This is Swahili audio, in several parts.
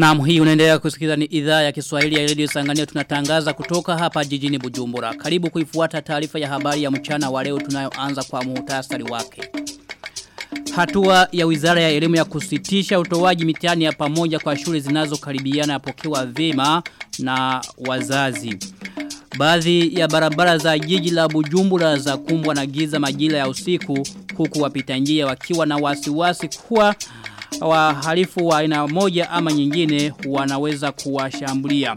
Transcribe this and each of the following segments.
Naam hii unaendelea kusikiliza ni idhaa ya Kiswahili ya Radio Sangania tunatangaza kutoka hapa jijini Bujumbura. Karibu kuifuata taarifa ya habari ya mchana wa leo tunayoanza kwa muhtasari wake. Hatua ya Wizara ya Elimu ya kusitisha utoaji mitihani ya pamoja kwa shule zinazokaribiana yapokewa vema na wazazi. Baadhi ya barabara za jiji la Bujumbura za kumbwa na giza majira ya usiku huku wapita njia wakiwa na wasiwasi kuwa wahalifu wa aina moja ama nyingine wanaweza kuwashambulia.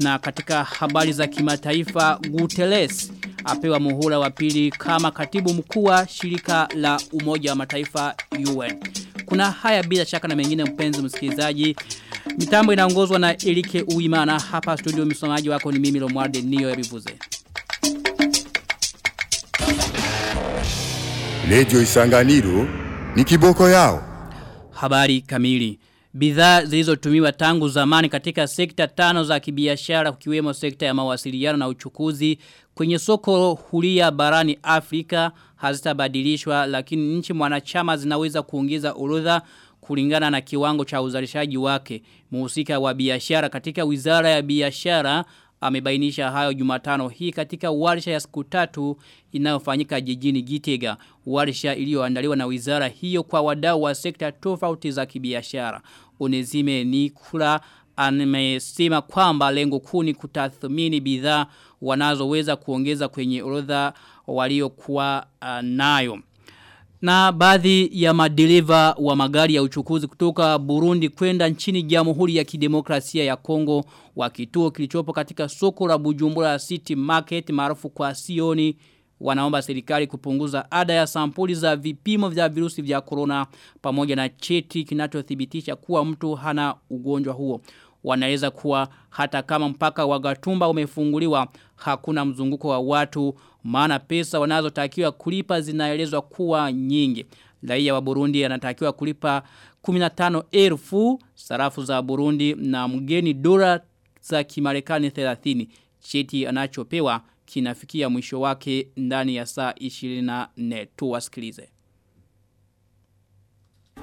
Na katika habari za kimataifa Guterres apewa muhula wa pili kama katibu mkuu wa shirika la umoja wa mataifa UN. Kuna haya bila shaka na mengine mpenzi msikilizaji. Mitambo inaongozwa na Elike Uimana hapa studio msomaji wako ni mimi Lomwarde Nio Yabivuze. Lejo Isanganiro ni kiboko yao. Habari kamili. Bidhaa zilizotumiwa tangu zamani katika sekta tano za kibiashara kukiwemo sekta ya mawasiliano na uchukuzi kwenye soko huria barani Afrika hazitabadilishwa lakini nchi mwanachama zinaweza kuongeza orodha kulingana na kiwango cha uzalishaji wake. Muhusika wa biashara katika Wizara ya Biashara amebainisha hayo Jumatano hii katika warsha ya siku tatu inayofanyika jijini Gitega. Warsha iliyoandaliwa na wizara hiyo kwa wadau wa sekta tofauti za kibiashara. Onezime Nikula amesema kwamba lengo kuu ni kutathmini bidhaa wanazoweza kuongeza kwenye orodha waliokuwa uh, nayo. Na baadhi ya madereva wa magari ya uchukuzi kutoka Burundi kwenda nchini Jamhuri ya Kidemokrasia ya Kongo wa kituo kilichopo katika soko la Bujumbura City Market maarufu kwa Sioni wanaomba serikali kupunguza ada ya sampuli za vipimo vya virusi vya corona pamoja na cheti kinachothibitisha kuwa mtu hana ugonjwa huo. Wanaweza kuwa hata kama mpaka wa Gatumba umefunguliwa hakuna mzunguko wa watu maana pesa wanazotakiwa kulipa zinaelezwa kuwa nyingi. Raia wa Burundi anatakiwa kulipa 15,000 sarafu za Burundi na mgeni dola za Kimarekani 30. Cheti anachopewa kinafikia mwisho wake ndani ya saa 24 tuwasikilize.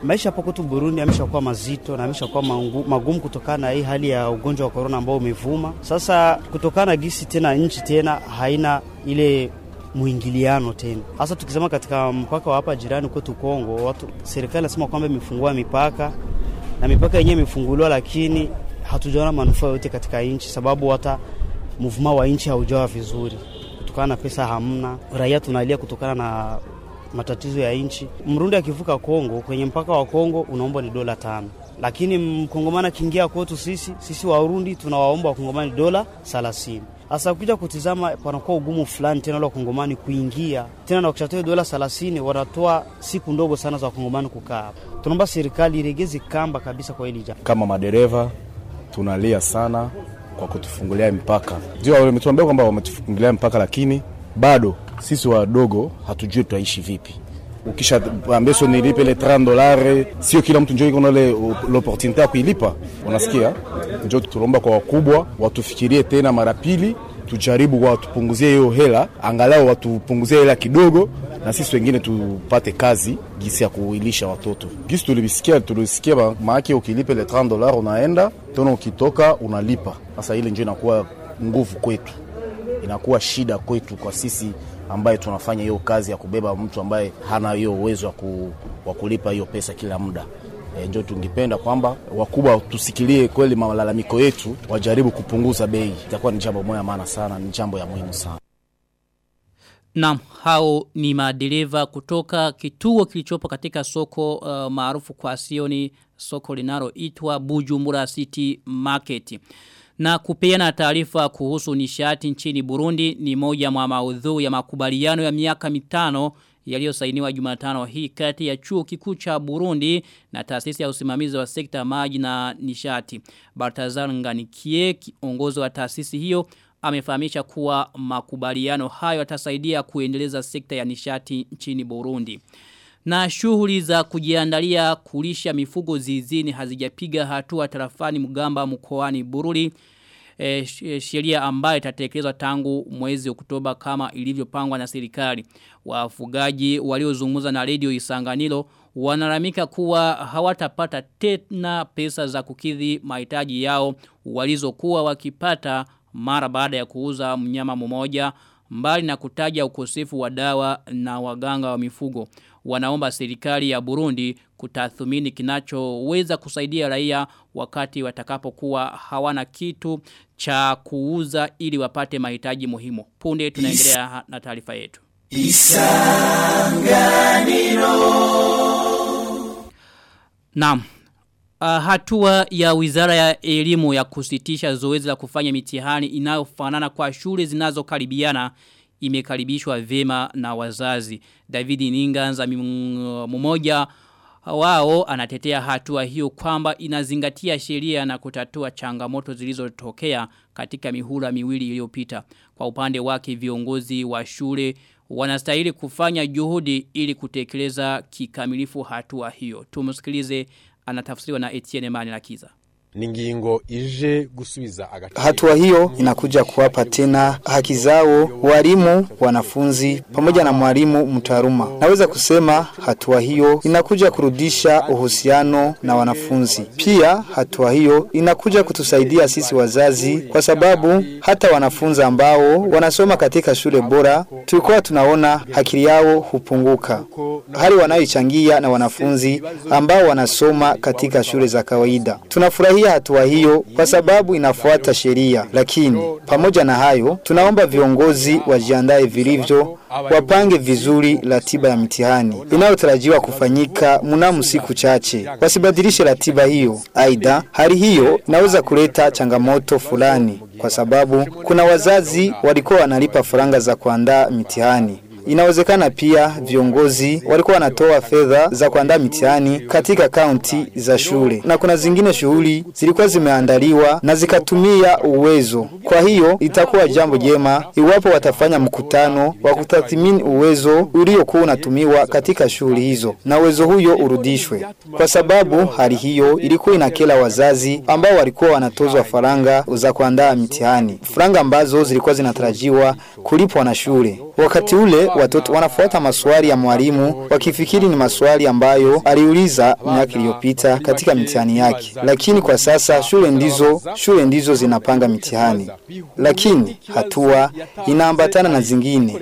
Maisha hapo kwetu Burundi ameshakuwa mazito na ameshakuwa magumu kutokana na hii hali ya ugonjwa wa korona ambao umevuma. Sasa kutokana na gisi tena nchi tena haina ile muingiliano tena, hasa tukisema katika mpaka wa hapa jirani kwetu Kongo, watu serikali nasema kwamba imefungua mipaka na mipaka yenyewe imefunguliwa, lakini hatujaona manufaa yote katika nchi, sababu hata mvuma wa nchi haujawa vizuri kutokana na pesa hamna, raia tunalia kutokana na matatizo ya nchi. Mrundi akivuka Kongo kwenye mpaka wa Kongo unaomba ni dola tano, lakini mkongomani akiingia kwetu sisi sisi Warundi tunawaomba wakongomani dola thelathini. Hasa kuja kutizama, panakuwa ugumu fulani tena wale wakongomani kuingia tena, na wakishatoa dola thelathini wanatoa siku ndogo sana za wakongomani kukaa hapa. Tunaomba serikali iregeze kamba kabisa kwa hili jambo. Kama madereva tunalia sana kwa kutufungulia mpaka, ndio wametuambia kwamba wametufungulia mpaka, lakini bado sisi wadogo hatujui tutaishi vipi. Ukisha ambeso nilipe ile 30 dolare, sio kila mtu njoo iko na ile l'opportunité ya kuilipa. Unasikia? Njoo tulomba kwa wakubwa watufikirie tena mara pili, tujaribu kwa watupunguzie hiyo hela, angalau watupunguzie hela kidogo, na sisi wengine tupate kazi gisi ya kuilisha watoto. Gisi tulisikia tulisikia, maana ukilipa ile 30 dolare unaenda tena, ukitoka unalipa. Sasa ile njoo inakuwa nguvu kwetu inakuwa shida kwetu kwa sisi ambaye tunafanya hiyo kazi ya kubeba mtu ambaye hana hiyo uwezo wa kulipa hiyo pesa kila muda. E, ndio tungependa kwamba wakubwa tusikilie kweli malalamiko yetu, wajaribu kupunguza bei. Itakuwa ni jambo moja maana sana, ni jambo ya muhimu sana. Naam, hao ni madereva kutoka kituo kilichopo katika soko uh, maarufu kwa Sioni, soko linaloitwa Bujumbura City Market. Na kupeana taarifa kuhusu nishati nchini Burundi ni moja mwa maudhui ya makubaliano ya miaka mitano yaliyosainiwa Jumatano hii kati ya chuo kikuu cha Burundi na taasisi ya usimamizi wa sekta maji na nishati. Baltazar Nganikie kiongozi wa taasisi hiyo amefahamisha kuwa makubaliano hayo yatasaidia kuendeleza sekta ya nishati nchini Burundi. Na shughuli za kujiandalia kulisha mifugo zizini hazijapiga hatua tarafani mgamba mkoani Bururi e, sheria ambayo itatekelezwa tangu mwezi Oktoba kama ilivyopangwa na serikali. Wafugaji waliozungumza na Radio isanganilo wanalamika kuwa hawatapata tena pesa za kukidhi mahitaji yao walizokuwa wakipata mara baada ya kuuza mnyama mmoja mbali na kutaja ukosefu wa dawa na waganga wa mifugo. Wanaomba serikali ya Burundi kutathmini kinachoweza kusaidia raia wakati watakapokuwa hawana kitu cha kuuza ili wapate mahitaji muhimu. Punde tunaendelea na taarifa yetu. Isanganiro Naam. Uh, hatua ya wizara ya elimu ya kusitisha zoezi la kufanya mitihani inayofanana kwa shule zinazokaribiana imekaribishwa vema na wazazi. David Ninganza mmoja wao anatetea hatua hiyo kwamba inazingatia sheria na kutatua changamoto zilizotokea katika mihula miwili iliyopita. Kwa upande wake viongozi wa shule wanastahili kufanya juhudi ili kutekeleza kikamilifu hatua hiyo. Tumsikilize anatafsiriwa na Etienne Mani Lakiza ni ngingo ije gusubiza agaciro. Hatua hiyo inakuja kuwapa tena haki zao walimu, wanafunzi pamoja na mwalimu mtaaluma. Naweza kusema hatua hiyo inakuja kurudisha uhusiano na wanafunzi. Pia hatua hiyo inakuja kutusaidia sisi wazazi, kwa sababu hata wanafunzi ambao wanasoma katika shule bora tulikuwa tunaona akili yao hupunguka, hali wanayoichangia na wanafunzi ambao wanasoma katika shule za kawaida. Tunafurahia hatua hiyo kwa sababu inafuata sheria, lakini pamoja na hayo, tunaomba viongozi wajiandae vilivyo, wapange vizuri ratiba ya mitihani inayotarajiwa kufanyika mnamo siku chache, wasibadilishe ratiba hiyo. Aidha, hali hiyo inaweza kuleta changamoto fulani, kwa sababu kuna wazazi walikuwa wanalipa faranga za kuandaa mitihani Inawezekana pia viongozi walikuwa wanatoa fedha za kuandaa mitihani katika kaunti za shule, na kuna zingine shughuli zilikuwa zimeandaliwa na zikatumia uwezo. Kwa hiyo itakuwa jambo jema iwapo watafanya mkutano wa kutathmini uwezo uliokuwa unatumiwa katika shughuli hizo, na uwezo huyo urudishwe, kwa sababu hali hiyo ilikuwa inakela wazazi ambao walikuwa wanatozwa faranga za kuandaa mitihani, faranga ambazo zilikuwa zinatarajiwa kulipwa na shule. Wakati ule watoto wanafuata maswali ya mwalimu wakifikiri ni maswali ambayo aliuliza miaka iliyopita katika mitihani yake, lakini kwa sasa shule ndizo shule ndizo zinapanga mitihani, lakini hatua inaambatana na zingine.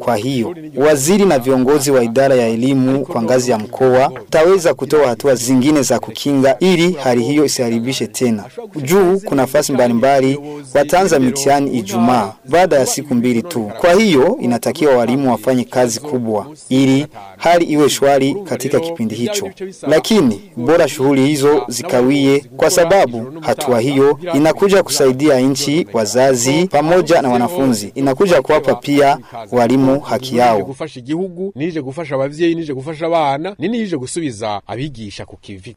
Kwa hiyo waziri na viongozi wa idara ya elimu kwa ngazi ya mkoa taweza kutoa hatua zingine za kukinga ili hali hiyo isiharibishe tena. Juu kuna nafasi mbalimbali wataanza mitihani Ijumaa baada ya siku mbili tu. Kwa hiyo inatakiwa walimu wafanye kazi kubwa ili hali iwe shwari katika kipindi hicho, lakini bora shughuli hizo zikawie, kwa sababu hatua hiyo inakuja kusaidia nchi, wazazi pamoja na wanafunzi, inakuja kuwapa pia walimu haki yao. igihugu nije gufasha abavyeyi nije gufasha abana nini nije gusubiza abigisha ku kivi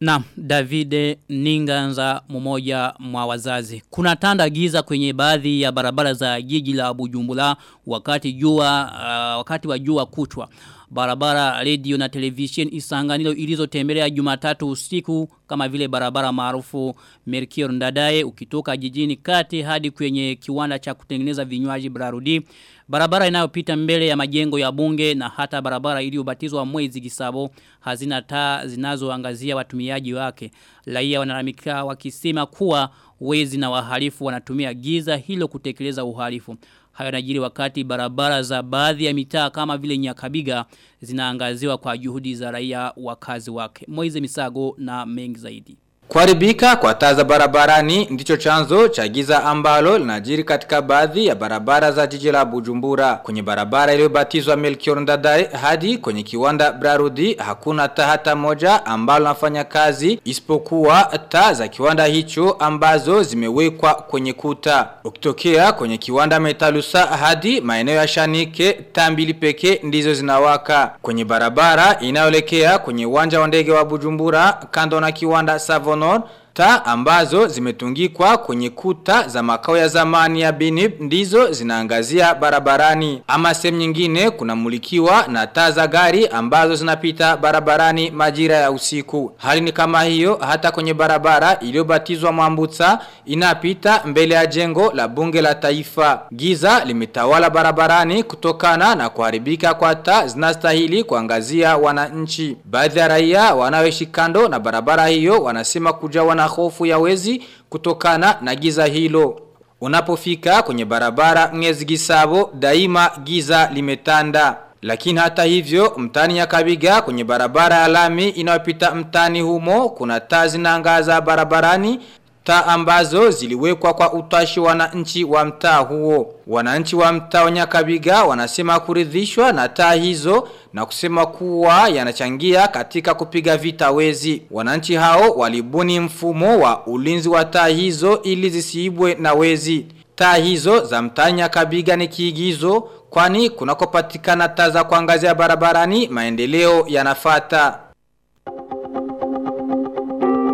Na Davide Ninganza mmoja mwa wazazi. Kuna tanda giza kwenye baadhi ya barabara za jiji la Bujumbura wakati jua uh, wakati wa jua kutwa. Barabara radio na television isanganilo ilizotembelea Jumatatu usiku kama vile barabara maarufu Mercure ndadae ukitoka jijini kati hadi kwenye kiwanda cha kutengeneza vinywaji Brarudi. Barabara inayopita mbele ya majengo ya bunge na hata barabara iliyobatizwa mwezi Gisabo hazina taa zinazoangazia watumiaji wake. Raia wanalamika wakisema kuwa wezi na wahalifu wanatumia giza hilo kutekeleza uhalifu. Hayo yanajiri wakati barabara za baadhi ya mitaa kama vile Nyakabiga zinaangaziwa kwa juhudi za raia wakazi wake. Moize Misago na mengi zaidi. Kuharibika kwa taa za barabarani ndicho chanzo cha giza ambalo linajiri katika baadhi ya barabara za jiji la Bujumbura. Kwenye barabara iliyobatizwa Melchior Ndadaye hadi kwenye kiwanda Brarudi hakuna taa hata moja ambalo nafanya kazi isipokuwa taa za kiwanda hicho ambazo zimewekwa kwenye kuta. Ukitokea kwenye kiwanda Metalusa hadi maeneo ya Shanike taa mbili pekee ndizo zinawaka. Kwenye barabara inayoelekea kwenye uwanja wa ndege wa Bujumbura kando na kiwanda Savon और Taa ambazo zimetungikwa kwenye kuta za makao ya zamani ya Binib ndizo zinaangazia barabarani. Ama sehemu nyingine kunamulikiwa na taa za gari ambazo zinapita barabarani majira ya usiku. Hali ni kama hiyo hata kwenye barabara iliyobatizwa Mwambutsa inapita mbele ya jengo la bunge la taifa. Giza limetawala barabarani kutokana na kuharibika kwa taa zinastahili kuangazia wananchi. Baadhi ya raia wanaoishi kando na barabara hiyo wanasema kujawa na hofu ya wezi kutokana na giza hilo. Unapofika kwenye barabara ngezi gisabo daima giza limetanda. Lakini hata hivyo mtani ya kabiga kwenye barabara ya lami inayopita mtani humo kuna taa zinaangaza barabarani taa ambazo ziliwekwa kwa utashi wananchi wa mtaa huo. Wananchi wa mtaa wa Nyakabiga wanasema kuridhishwa na taa hizo na kusema kuwa yanachangia katika kupiga vita wezi. Wananchi hao walibuni mfumo wa ulinzi wa taa hizo ili zisiibwe na wezi. Taa hizo za mtaa Nyakabiga ni kiigizo kwani kunakopatikana taa za kuangazia barabarani maendeleo yanafata.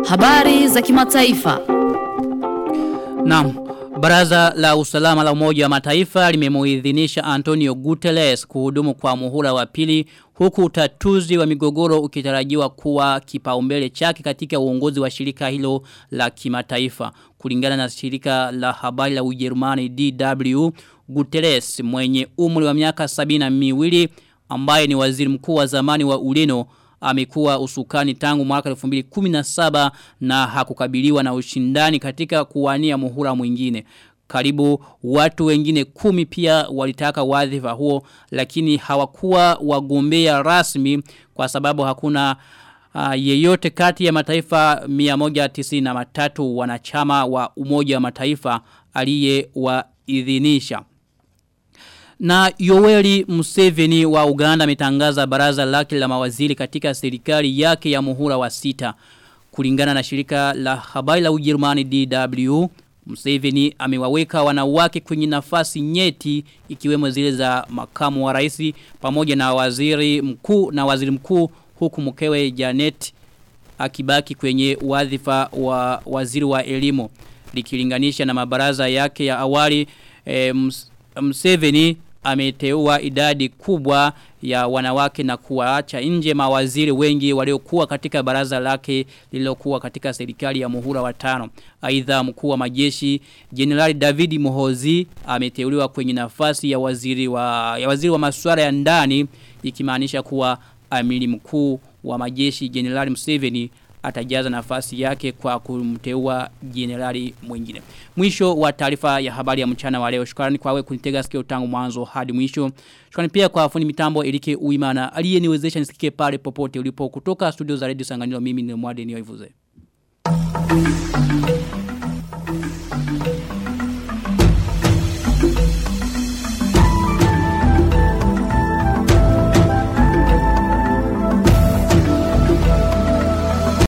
Habari za kimataifa. Naam. Baraza la usalama la umoja wa mataifa limemuidhinisha Antonio Guterres kuhudumu kwa muhula wa pili huku utatuzi wa migogoro ukitarajiwa kuwa kipaumbele chake katika uongozi wa shirika hilo la kimataifa. Kulingana na shirika la habari la Ujerumani DW, Guterres mwenye umri wa miaka sabina miwili ambaye ni waziri mkuu wa zamani wa Ureno amekuwa usukani tangu mwaka 2017 na hakukabiliwa na ushindani katika kuwania muhula mwingine. Karibu watu wengine kumi pia walitaka wadhifa huo lakini hawakuwa wagombea rasmi kwa sababu hakuna uh, yeyote kati ya mataifa 193 wanachama wa umoja wa mataifa aliye waidhinisha. Na Yoweri Museveni wa Uganda ametangaza baraza lake la mawaziri katika serikali yake ya muhula wa sita. Kulingana na shirika la habari la Ujerumani DW, Museveni amewaweka wanawake kwenye nafasi nyeti ikiwemo zile za makamu wa rais pamoja na waziri mkuu na waziri mkuu huku mkewe Janet akibaki kwenye wadhifa wa waziri wa elimu likilinganisha na mabaraza yake ya awali e, Museveni ameteua idadi kubwa ya wanawake na kuwaacha nje mawaziri wengi waliokuwa katika baraza lake lililokuwa katika serikali ya muhula wa tano. Aidha mkuu wa majeshi Jenerali David Mohozi ameteuliwa kwenye nafasi ya waziri wa ya waziri wa masuala ya ndani ikimaanisha kuwa amiri mkuu wa majeshi Jenerali Museveni atajaza nafasi yake kwa kumteua jenerali mwingine. Mwisho wa taarifa ya habari ya mchana wa leo. Shukrani kwa wewe kunitega sikio tangu mwanzo hadi mwisho. Shukrani pia kwa fundi mitambo Elike Uimana aliyeniwezesha nisikike pale popote ulipo kutoka studio za Radio Sanganiro mimi ni Mwade Nioivuze. Thank you.